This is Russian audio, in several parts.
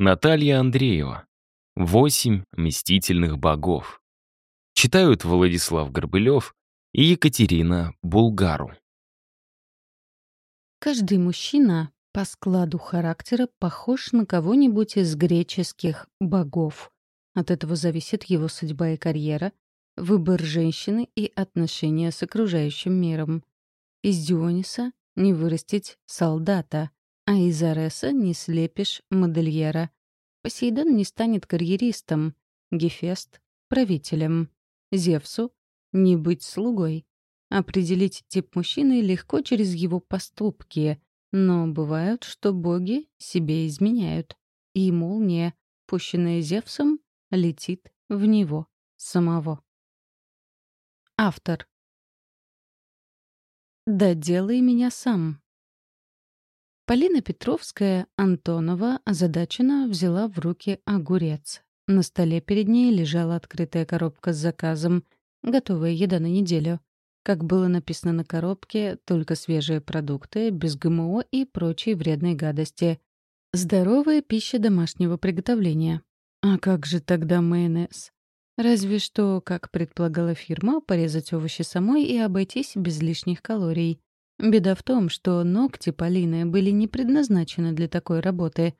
Наталья Андреева. «Восемь мстительных богов». Читают Владислав Горбылев и Екатерина Булгару. Каждый мужчина по складу характера похож на кого-нибудь из греческих богов. От этого зависит его судьба и карьера, выбор женщины и отношения с окружающим миром. Из Диониса не вырастить солдата, а из Ареса не слепишь модельера. Посейдон не станет карьеристом, Гефест — правителем, Зевсу — не быть слугой. Определить тип мужчины легко через его поступки, но бывают, что боги себе изменяют, и молния, пущенная Зевсом, летит в него самого. Автор. Да делай меня сам. Полина Петровская Антонова озадаченно взяла в руки огурец. На столе перед ней лежала открытая коробка с заказом, готовая еда на неделю. Как было написано на коробке, только свежие продукты, без ГМО и прочей вредной гадости. Здоровая пища домашнего приготовления. А как же тогда майонез? Разве что, как предполагала фирма, порезать овощи самой и обойтись без лишних калорий. Беда в том, что ногти Полины были не предназначены для такой работы.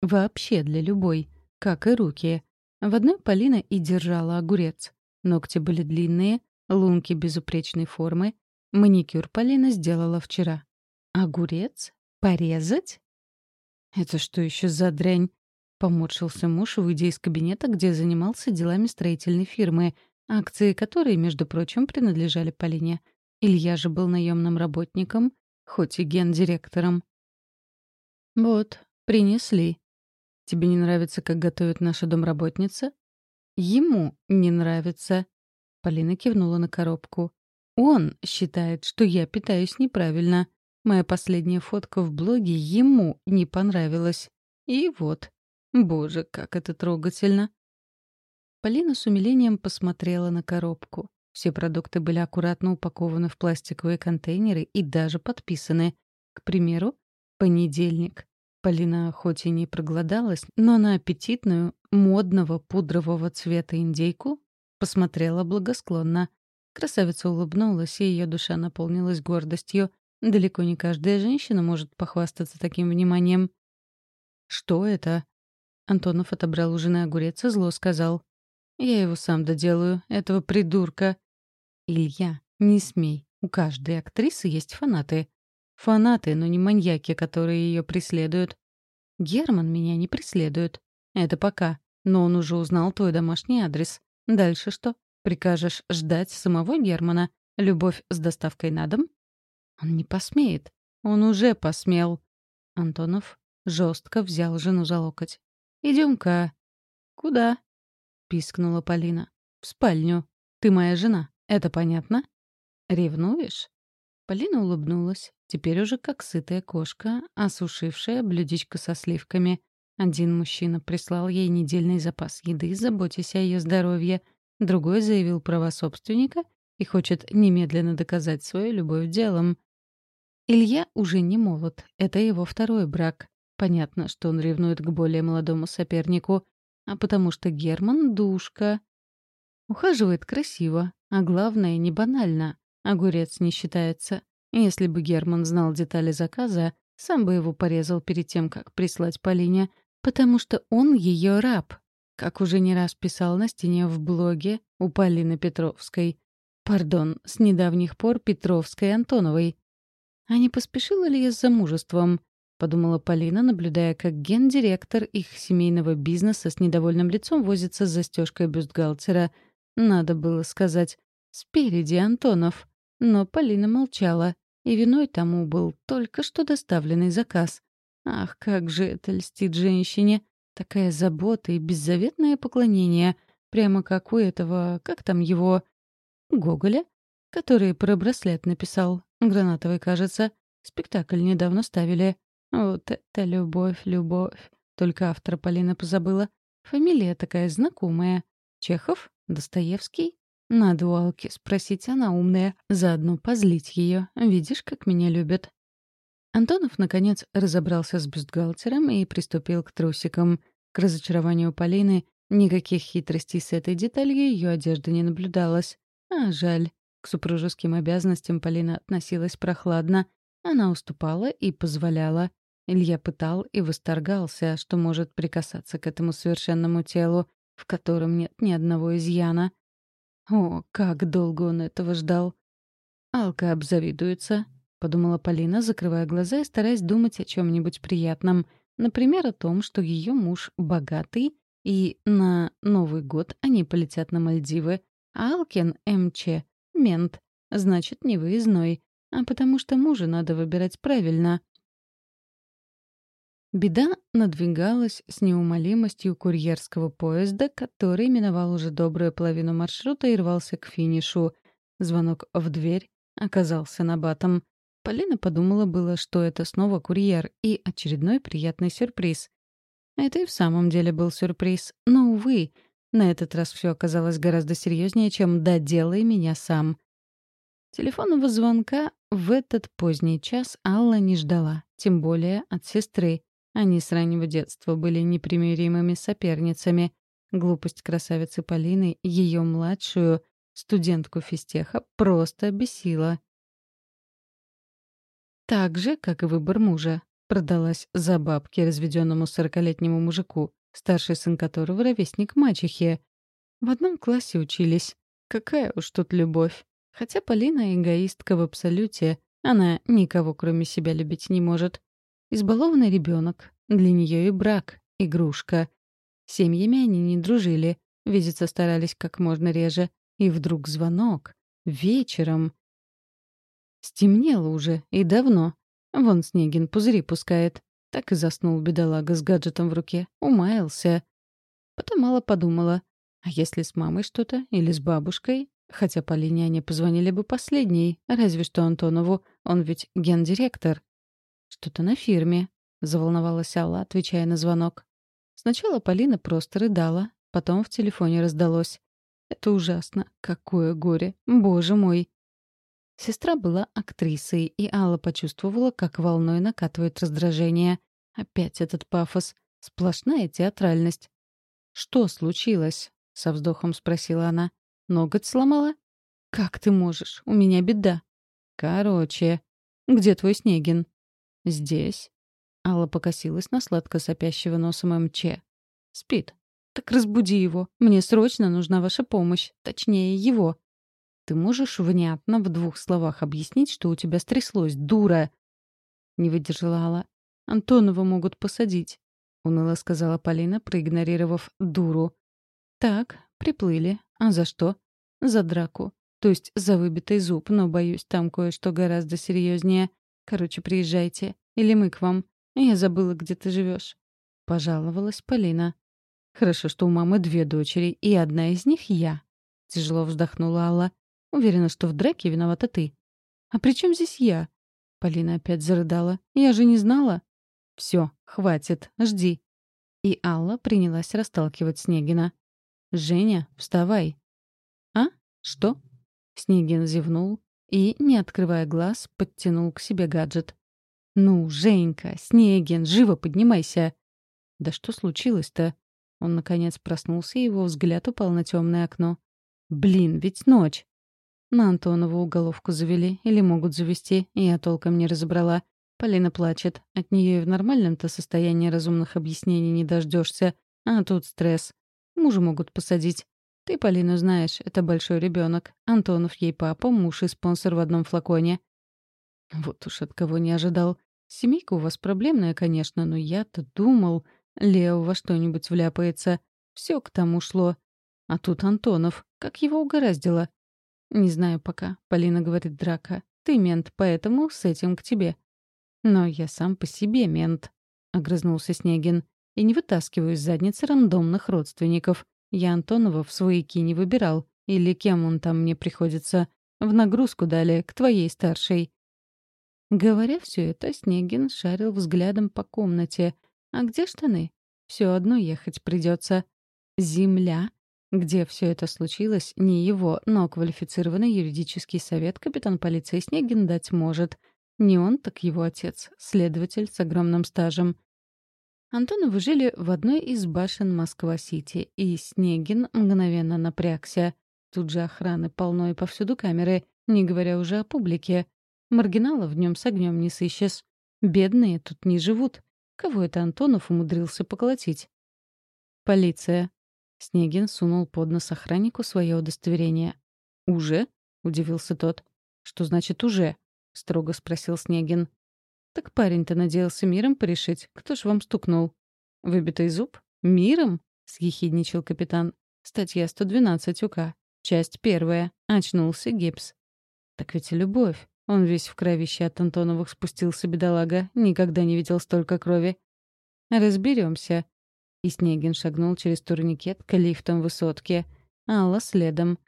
Вообще для любой, как и руки. В одной Полина и держала огурец. Ногти были длинные, лунки безупречной формы. Маникюр Полина сделала вчера. Огурец? Порезать? Это что еще за дрянь? Поморщился муж, выйдя из кабинета, где занимался делами строительной фирмы, акции которой, между прочим, принадлежали Полине. Илья же был наемным работником, хоть и гендиректором. «Вот, принесли. Тебе не нравится, как готовит наша домработница?» «Ему не нравится», — Полина кивнула на коробку. «Он считает, что я питаюсь неправильно. Моя последняя фотка в блоге ему не понравилась. И вот, Боже, как это трогательно. Полина с умилением посмотрела на коробку. Все продукты были аккуратно упакованы в пластиковые контейнеры и даже подписаны. К примеру, понедельник. Полина хоть и не проголодалась, но на аппетитную, модного пудрового цвета индейку посмотрела благосклонно. Красавица улыбнулась, и ее душа наполнилась гордостью. Далеко не каждая женщина может похвастаться таким вниманием. «Что это?» Антонов отобрал у жены огурец и зло сказал. «Я его сам доделаю, этого придурка». «Илья, не смей. У каждой актрисы есть фанаты. Фанаты, но не маньяки, которые ее преследуют. Герман меня не преследует. Это пока. Но он уже узнал твой домашний адрес. Дальше что? Прикажешь ждать самого Германа? Любовь с доставкой на дом? Он не посмеет. Он уже посмел. Антонов жестко взял жену за локоть. Идем-ка». «Куда?» — пискнула Полина. «В спальню. Ты моя жена. Это понятно?» «Ревнуешь?» Полина улыбнулась, теперь уже как сытая кошка, осушившая блюдечко со сливками. Один мужчина прислал ей недельный запас еды, заботясь о ее здоровье. Другой заявил права собственника и хочет немедленно доказать свою любовь делом. Илья уже не молод, это его второй брак. Понятно, что он ревнует к более молодому сопернику, а потому что Герман — душка. Ухаживает красиво, а главное — не банально. Огурец не считается. Если бы Герман знал детали заказа, сам бы его порезал перед тем, как прислать Полине, потому что он ее раб, как уже не раз писал на стене в блоге у Полины Петровской. Пардон, с недавних пор Петровской Антоновой. А не поспешила ли я с замужеством? — подумала Полина, наблюдая, как гендиректор их семейного бизнеса с недовольным лицом возится с застежкой бюстгальтера. Надо было сказать «спереди Антонов». Но Полина молчала, и виной тому был только что доставленный заказ. Ах, как же это льстит женщине! Такая забота и беззаветное поклонение, прямо как у этого, как там его, Гоголя, который про браслет написал, гранатовый, кажется. Спектакль недавно ставили. Вот это любовь, любовь. Только автора Полина позабыла. Фамилия такая знакомая. Чехов? Достоевский? Надо у Алки спросить, она умная. Заодно позлить ее. Видишь, как меня любят. Антонов, наконец, разобрался с бюстгальтером и приступил к трусикам. К разочарованию Полины никаких хитростей с этой деталью ее одежды не наблюдалось. А жаль. К супружеским обязанностям Полина относилась прохладно. Она уступала и позволяла. Илья пытал и восторгался, что может прикасаться к этому совершенному телу, в котором нет ни одного изъяна. О, как долго он этого ждал. Алка обзавидуется, — подумала Полина, закрывая глаза и стараясь думать о чем-нибудь приятном. Например, о том, что ее муж богатый, и на Новый год они полетят на Мальдивы, а Алкин МЧ — мент, значит, не выездной, а потому что мужа надо выбирать правильно. Беда надвигалась с неумолимостью курьерского поезда, который миновал уже добрую половину маршрута и рвался к финишу. Звонок в дверь оказался набатом. Полина подумала было, что это снова курьер и очередной приятный сюрприз. Это и в самом деле был сюрприз, но, увы, на этот раз все оказалось гораздо серьезнее, чем «доделай меня сам». Телефонного звонка в этот поздний час Алла не ждала, тем более от сестры. Они с раннего детства были непримиримыми соперницами. Глупость красавицы Полины, ее младшую, студентку физтеха, просто бесила. Так же, как и выбор мужа, продалась за бабки разведенному сорокалетнему мужику, старший сын которого ровесник мачехи. В одном классе учились. Какая уж тут любовь. Хотя Полина эгоистка в абсолюте, она никого кроме себя любить не может. Избалованный ребенок, для нее и брак, игрушка. Семьями они не дружили, видеться старались как можно реже. И вдруг звонок. Вечером. Стемнело уже, и давно. Вон Снегин пузыри пускает. Так и заснул бедолага с гаджетом в руке. Умаялся. Потом мало подумала. А если с мамой что-то? Или с бабушкой? Хотя по линии они позвонили бы последней. Разве что Антонову. Он ведь гендиректор. Что-то на фирме. Заволновалась Алла, отвечая на звонок. Сначала Полина просто рыдала. Потом в телефоне раздалось. Это ужасно. Какое горе. Боже мой. Сестра была актрисой, и Алла почувствовала, как волной накатывает раздражение. Опять этот пафос. Сплошная театральность. «Что случилось?» — со вздохом спросила она. «Ноготь сломала?» «Как ты можешь? У меня беда». «Короче, где твой Снегин?» «Здесь». Алла покосилась на сладко сопящего носом МЧ. «Спит». «Так разбуди его. Мне срочно нужна ваша помощь. Точнее, его». Ты можешь внятно в двух словах объяснить, что у тебя стряслось, дура?» Не выдержала Алла. «Антонова могут посадить», — уныло сказала Полина, проигнорировав дуру. «Так, приплыли. А за что?» «За драку. То есть за выбитый зуб, но, боюсь, там кое-что гораздо серьезнее. Короче, приезжайте. Или мы к вам. Я забыла, где ты живешь. Пожаловалась Полина. «Хорошо, что у мамы две дочери, и одна из них я», — тяжело вздохнула Алла. Уверена, что в драке виновата ты. А при чем здесь я? Полина опять зарыдала. Я же не знала. Все, хватит, жди. И Алла принялась расталкивать Снегина. «Женя, вставай!» «А? Что?» Снегин зевнул и, не открывая глаз, подтянул к себе гаджет. «Ну, Женька, Снегин, живо поднимайся!» «Да что случилось-то?» Он, наконец, проснулся, и его взгляд упал на темное окно. «Блин, ведь ночь!» На Антонову уголовку завели или могут завести, я толком не разобрала. Полина плачет. От нее и в нормальном-то состоянии разумных объяснений не дождешься. А тут стресс. Мужа могут посадить. Ты Полину знаешь, это большой ребенок. Антонов ей папа, муж и спонсор в одном флаконе. Вот уж от кого не ожидал. Семейка у вас проблемная, конечно, но я-то думал, Лео во что-нибудь вляпается. Все к тому шло. А тут Антонов. Как его угораздило. «Не знаю пока», — Полина говорит драка. «Ты мент, поэтому с этим к тебе». «Но я сам по себе мент», — огрызнулся Снегин. «И не вытаскиваю из задницы рандомных родственников. Я Антонова в свояки не выбирал. Или кем он там мне приходится. В нагрузку дали, к твоей старшей». Говоря все это, Снегин шарил взглядом по комнате. «А где штаны? Все одно ехать придется. Земля где все это случилось, не его, но квалифицированный юридический совет капитан полиции Снегин дать может. Не он, так его отец, следователь с огромным стажем. Антоновы жили в одной из башен Москва-Сити, и Снегин мгновенно напрягся. Тут же охраны полно и повсюду камеры, не говоря уже о публике. Маргиналов в нем с огнем не сыщешь. Бедные тут не живут. Кого это Антонов умудрился поколотить? «Полиция». Снегин сунул под нос охраннику свое удостоверение. «Уже?» — удивился тот. «Что значит «уже»?» — строго спросил Снегин. «Так парень-то надеялся миром порешить. Кто ж вам стукнул?» «Выбитый зуб? Миром?» — съехидничал капитан. «Статья 112 УК. Часть первая. Очнулся гипс». «Так ведь и любовь. Он весь в кровище от Антоновых спустился, бедолага. Никогда не видел столько крови. Разберемся. И Снегин шагнул через турникет к лифтам высотки. Алла следом.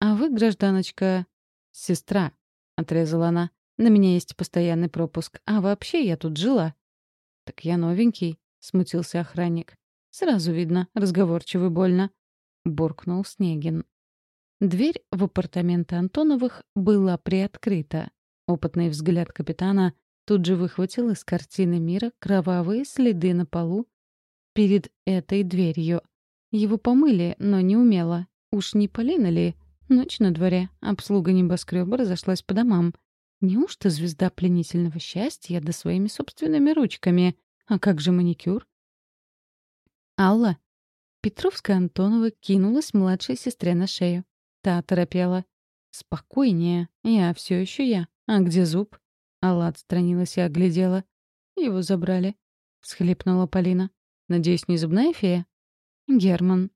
«А вы, гражданочка...» «Сестра», — отрезала она. На меня есть постоянный пропуск. А вообще я тут жила». «Так я новенький», — смутился охранник. «Сразу видно, разговорчивый больно», — буркнул Снегин. Дверь в апартаменты Антоновых была приоткрыта. Опытный взгляд капитана тут же выхватил из картины мира кровавые следы на полу перед этой дверью. Его помыли, но не умело. Уж не Полина ли? Ночь на дворе. Обслуга небоскреба разошлась по домам. Неужто звезда пленительного счастья да своими собственными ручками? А как же маникюр? Алла. Петровская Антонова кинулась младшей сестре на шею. Та торопела. «Спокойнее. Я все еще я. А где зуб?» Алла отстранилась и оглядела. «Его забрали», — всхлипнула Полина. «Надеюсь, не зубная фея?» «Герман.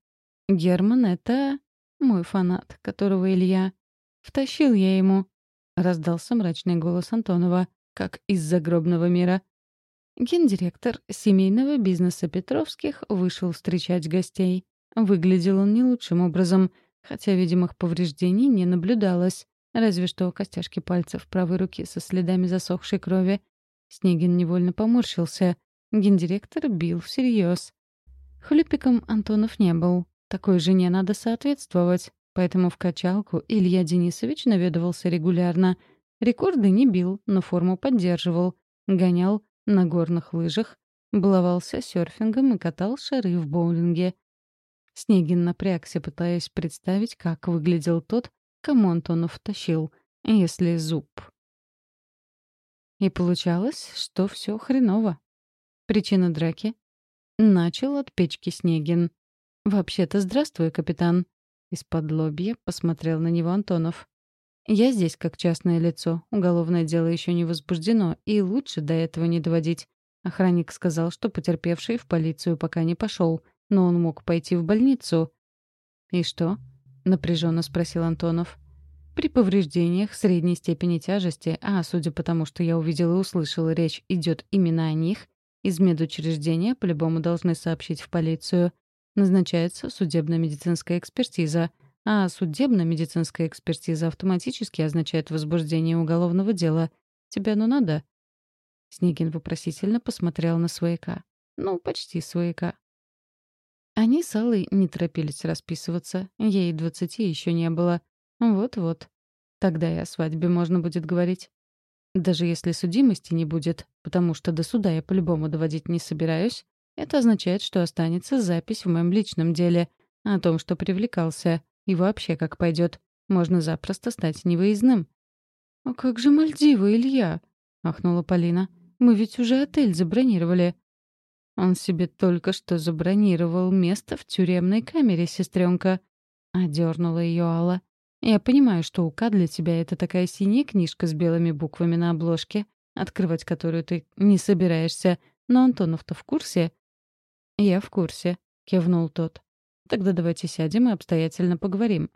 Герман — это мой фанат, которого Илья... Втащил я ему. Раздался мрачный голос Антонова, как из загробного мира. Гендиректор семейного бизнеса Петровских вышел встречать гостей. Выглядел он не лучшим образом, хотя видимых повреждений не наблюдалось, разве что костяшки пальцев правой руки со следами засохшей крови. Снегин невольно поморщился. Гендиректор бил всерьез. Хлюпиком Антонов не был. Такой жене надо соответствовать. Поэтому в качалку Илья Денисович наведывался регулярно. Рекорды не бил, но форму поддерживал. Гонял на горных лыжах, баловался серфингом и катал шары в боулинге. Снегин напрягся, пытаясь представить, как выглядел тот, кому Антонов тащил, если зуб. И получалось, что все хреново. Причина драки? Начал от печки Снегин. «Вообще-то здравствуй, капитан. Из-под лобья посмотрел на него Антонов. «Я здесь как частное лицо. Уголовное дело еще не возбуждено, и лучше до этого не доводить. Охранник сказал, что потерпевший в полицию пока не пошел, но он мог пойти в больницу». «И что?» — напряженно спросил Антонов. «При повреждениях средней степени тяжести, а судя по тому, что я увидел и услышал, речь идет именно о них, из медучреждения по-любому должны сообщить в полицию назначается судебно-медицинская экспертиза, а судебно-медицинская экспертиза автоматически означает возбуждение уголовного дела. Тебе оно надо?» Снегин вопросительно посмотрел на свояка. Ну, почти свояка. Они с Аллой не торопились расписываться. Ей двадцати еще не было. Вот-вот. Тогда и о свадьбе можно будет говорить. Даже если судимости не будет, потому что до суда я по-любому доводить не собираюсь, это означает, что останется запись в моем личном деле о том, что привлекался. И вообще, как пойдет, можно запросто стать невыездным. «А как же Мальдивы, Илья?» — ахнула Полина. «Мы ведь уже отель забронировали». «Он себе только что забронировал место в тюремной камере, сестренка», — одернула ее Алла. «Я понимаю, что УК для тебя — это такая синяя книжка с белыми буквами на обложке, открывать которую ты не собираешься, но Антонов-то в курсе, «Я в курсе», — кивнул тот. «Тогда давайте сядем и обстоятельно поговорим».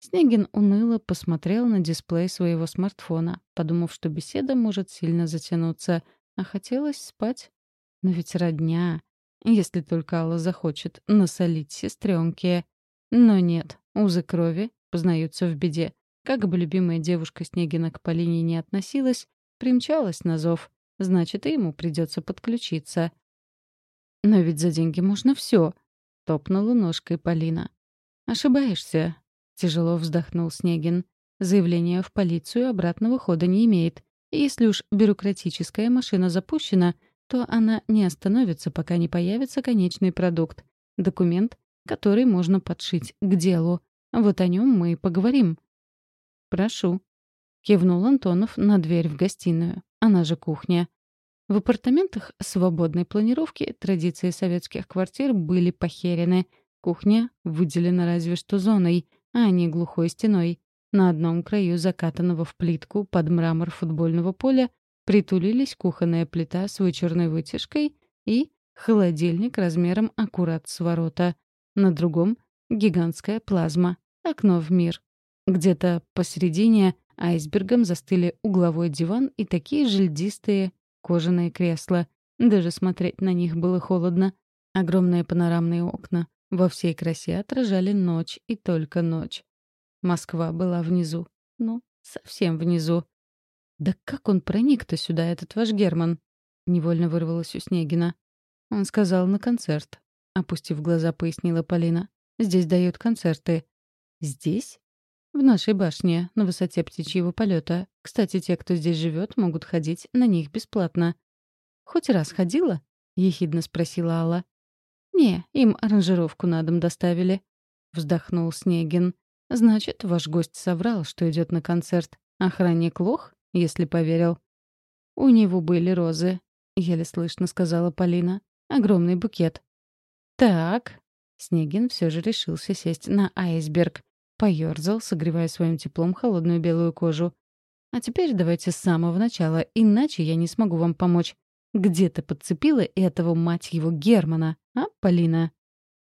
Снегин уныло посмотрел на дисплей своего смартфона, подумав, что беседа может сильно затянуться, а хотелось спать. Но ведь родня, если только Алла захочет насолить сестренке. Но нет, узы крови познаются в беде. Как бы любимая девушка Снегина к Полине не относилась, примчалась на зов, значит, и ему придется подключиться. «Но ведь за деньги можно все», — топнула ножкой Полина. «Ошибаешься», — тяжело вздохнул Снегин. «Заявление в полицию обратного хода не имеет. Если уж бюрократическая машина запущена, то она не остановится, пока не появится конечный продукт. Документ, который можно подшить к делу. Вот о нем мы и поговорим. «Прошу», — кивнул Антонов на дверь в гостиную. Она же кухня. В апартаментах свободной планировки традиции советских квартир были похерены. Кухня выделена разве что зоной, а не глухой стеной. На одном краю закатанного в плитку под мрамор футбольного поля притулились кухонная плита с вычурной вытяжкой и холодильник размером аккурат с ворота. На другом — гигантская плазма, окно в мир. Где-то посередине айсбергом застыли угловой диван и такие же льдистые кожаные кресла. Даже смотреть на них было холодно. Огромные панорамные окна во всей красе отражали ночь и только ночь. Москва была внизу. Ну, совсем внизу. «Да как он проник-то сюда, этот ваш Герман?» — невольно вырвалось у Снегина. Он сказал на концерт. Опустив глаза, пояснила Полина. «Здесь дают концерты». «Здесь?» «В нашей башне, на высоте птичьего полета. Кстати, те, кто здесь живет, могут ходить на них бесплатно». «Хоть раз ходила?» — ехидно спросила Алла. «Не, им аранжировку на дом доставили», — вздохнул Снегин. «Значит, ваш гость соврал, что идет на концерт. Охранник лох, если поверил». «У него были розы», — еле слышно сказала Полина. «Огромный букет». «Так», — Снегин все же решился сесть на айсберг. Поёрзал, согревая своим теплом холодную белую кожу. «А теперь давайте с самого начала, иначе я не смогу вам помочь. Где ты подцепила этого, мать его, Германа, а, Полина?»